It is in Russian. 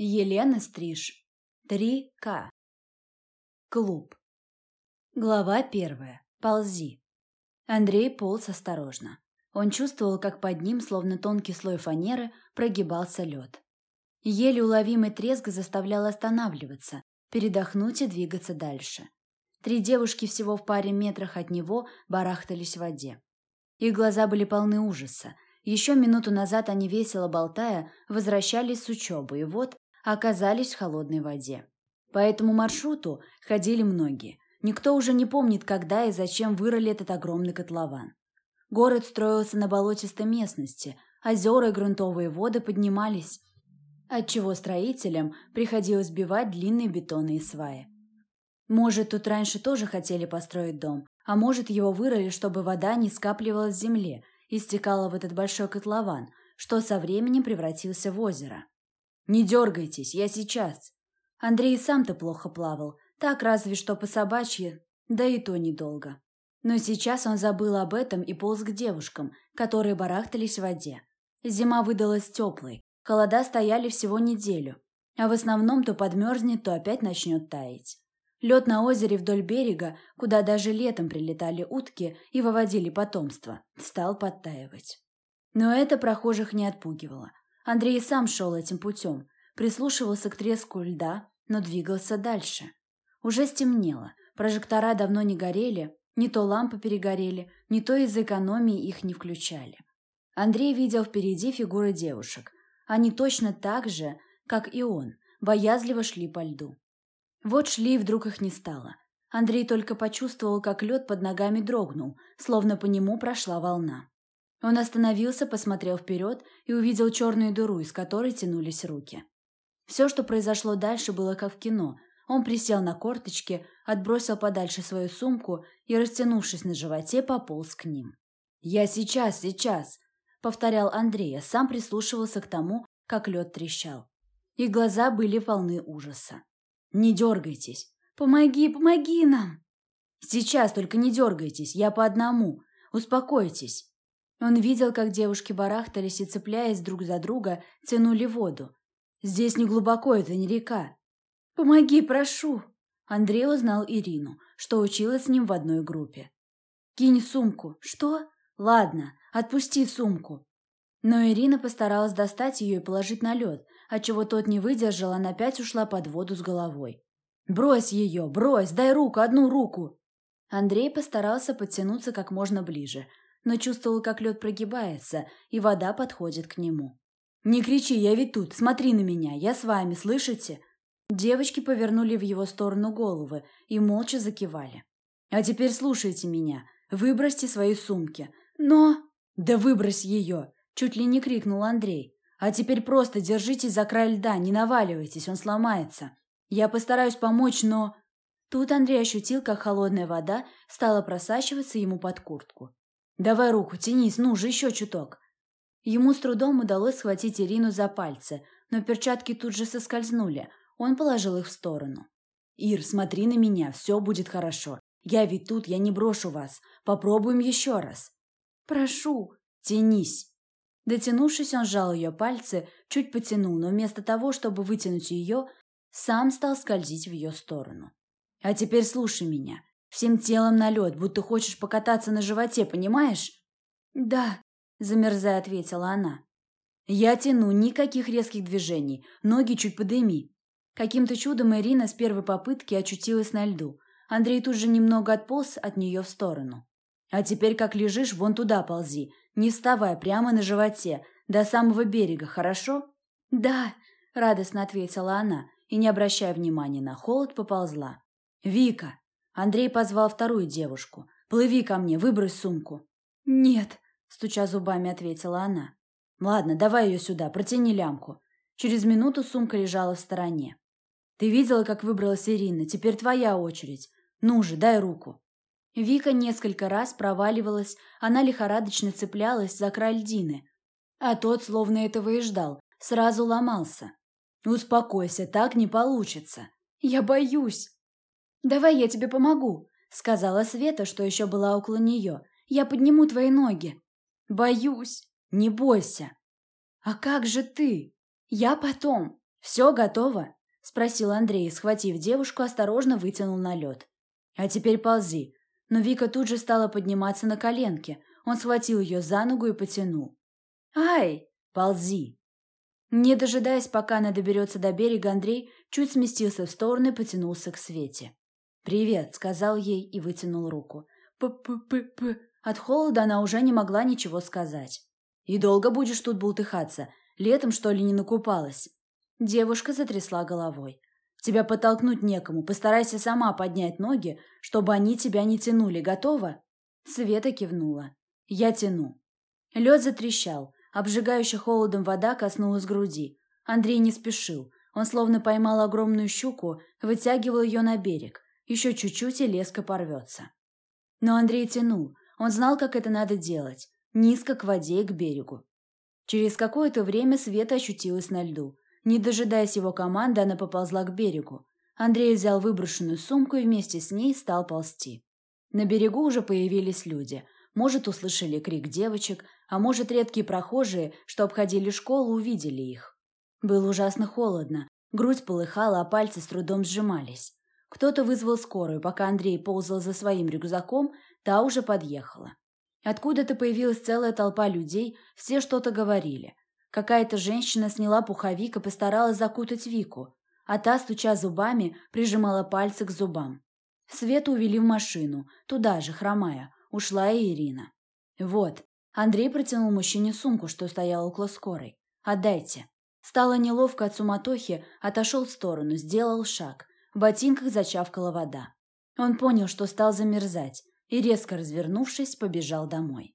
Елена Стриж. 3К. Клуб. Глава первая. Ползи. Андрей полз осторожно. Он чувствовал, как под ним, словно тонкий слой фанеры, прогибался лед. Еле уловимый треск заставлял останавливаться, передохнуть и двигаться дальше. Три девушки всего в паре метрах от него барахтались в воде. Их глаза были полны ужаса. Еще минуту назад они, весело болтая, возвращались с учебы, и вот оказались в холодной воде. По этому маршруту ходили многие. Никто уже не помнит, когда и зачем вырыли этот огромный котлован. Город строился на болотистой местности, озера и грунтовые воды поднимались, отчего строителям приходилось сбивать длинные бетонные сваи. Может, тут раньше тоже хотели построить дом, а может, его вырыли, чтобы вода не скапливалась в земле и стекала в этот большой котлован, что со временем превратился в озеро. «Не дергайтесь, я сейчас». Андрей сам-то плохо плавал, так разве что по собачьи, да и то недолго. Но сейчас он забыл об этом и полз к девушкам, которые барахтались в воде. Зима выдалась теплой, холода стояли всего неделю, а в основном то подмерзнет, то опять начнет таять. Лед на озере вдоль берега, куда даже летом прилетали утки и выводили потомство, стал подтаивать. Но это прохожих не отпугивало. Андрей сам шел этим путем, прислушивался к треску льда, но двигался дальше. Уже стемнело, прожектора давно не горели, не то лампы перегорели, не то из экономии их не включали. Андрей видел впереди фигуры девушек. Они точно так же, как и он, боязливо шли по льду. Вот шли, и вдруг их не стало. Андрей только почувствовал, как лед под ногами дрогнул, словно по нему прошла волна. Он остановился, посмотрел вперед и увидел черную дыру, из которой тянулись руки. Все, что произошло дальше, было как в кино. Он присел на корточки, отбросил подальше свою сумку и, растянувшись на животе, пополз к ним. «Я сейчас, сейчас!» — повторял Андрей, а сам прислушивался к тому, как лед трещал. Их глаза были полны ужаса. «Не дергайтесь! Помоги, помоги нам!» «Сейчас, только не дергайтесь, я по одному. Успокойтесь!» Он видел, как девушки барахтались и, цепляясь друг за друга, тянули воду. «Здесь не глубоко, это не река». «Помоги, прошу!» Андрей узнал Ирину, что училась с ним в одной группе. «Кинь сумку». «Что?» «Ладно, отпусти сумку». Но Ирина постаралась достать ее и положить на лед, отчего тот не выдержал, она опять ушла под воду с головой. «Брось ее, брось, дай руку, одну руку!» Андрей постарался подтянуться как можно ближе, но чувствовал, как лед прогибается, и вода подходит к нему. «Не кричи, я ведь тут, смотри на меня, я с вами, слышите?» Девочки повернули в его сторону головы и молча закивали. «А теперь слушайте меня, выбросьте свои сумки. Но...» «Да выбрось ее!» – чуть ли не крикнул Андрей. «А теперь просто держитесь за край льда, не наваливайтесь, он сломается. Я постараюсь помочь, но...» Тут Андрей ощутил, как холодная вода стала просачиваться ему под куртку. «Давай руку, тянись, ну же, еще чуток». Ему с трудом удалось схватить Ирину за пальцы, но перчатки тут же соскользнули. Он положил их в сторону. «Ир, смотри на меня, все будет хорошо. Я ведь тут, я не брошу вас. Попробуем еще раз». «Прошу». «Тянись». Дотянувшись, он сжал ее пальцы, чуть потянул, но вместо того, чтобы вытянуть ее, сам стал скользить в ее сторону. «А теперь слушай меня. Всем телом на лед, будто хочешь покататься на животе, понимаешь? Да, замерзая ответила она. Я тяну, никаких резких движений, ноги чуть подыми. Каким-то чудом Ирина с первой попытки очутилась на льду. Андрей тут же немного отполз от нее в сторону. А теперь как лежишь, вон туда ползи, не вставай, прямо на животе, до самого берега, хорошо? Да, радостно ответила она и, не обращая внимания на холод, поползла. Вика, Андрей позвал вторую девушку. «Плыви ко мне, выбрось сумку». «Нет», – стуча зубами, ответила она. «Ладно, давай ее сюда, протяни лямку». Через минуту сумка лежала в стороне. «Ты видела, как выбралась Ирина? Теперь твоя очередь. Ну же, дай руку». Вика несколько раз проваливалась, она лихорадочно цеплялась за край льдины. А тот, словно этого и ждал, сразу ломался. «Успокойся, так не получится». «Я боюсь». «Давай я тебе помогу», — сказала Света, что еще была около нее. «Я подниму твои ноги». «Боюсь». «Не бойся». «А как же ты?» «Я потом». «Все готово?» – спросил Андрей, схватив девушку, осторожно вытянул на лед. «А теперь ползи». Но Вика тут же стала подниматься на коленки. Он схватил ее за ногу и потянул. «Ай! Ползи!» Не дожидаясь, пока она доберется до берега, Андрей чуть сместился в сторону и потянулся к Свете. «Привет», — сказал ей и вытянул руку. «П-п-п-п». От холода она уже не могла ничего сказать. «И долго будешь тут бултыхаться? Летом, что ли, не накупалась?» Девушка затрясла головой. «Тебя подтолкнуть некому. Постарайся сама поднять ноги, чтобы они тебя не тянули. Готова?» Света кивнула. «Я тяну». Лед затрещал. Обжигающая холодом вода коснулась груди. Андрей не спешил. Он словно поймал огромную щуку, вытягивал ее на берег. Еще чуть-чуть, и леска порвется. Но Андрей тянул. Он знал, как это надо делать. Низко к воде и к берегу. Через какое-то время Света ощутилась на льду. Не дожидаясь его команды, она поползла к берегу. Андрей взял выброшенную сумку и вместе с ней стал ползти. На берегу уже появились люди. Может, услышали крик девочек, а может, редкие прохожие, что обходили школу, увидели их. Было ужасно холодно, грудь полыхала, а пальцы с трудом сжимались. Кто-то вызвал скорую, пока Андрей ползал за своим рюкзаком, та уже подъехала. Откуда-то появилась целая толпа людей, все что-то говорили. Какая-то женщина сняла пуховик и постаралась закутать Вику, а та, стуча зубами, прижимала пальцы к зубам. Свету увели в машину, туда же, хромая, ушла и Ирина. «Вот». Андрей протянул мужчине сумку, что стояла около скорой. «Отдайте». Стало неловко от суматохи, отошел в сторону, сделал шаг. В ботинках зачавкала вода. Он понял, что стал замерзать, и, резко развернувшись, побежал домой.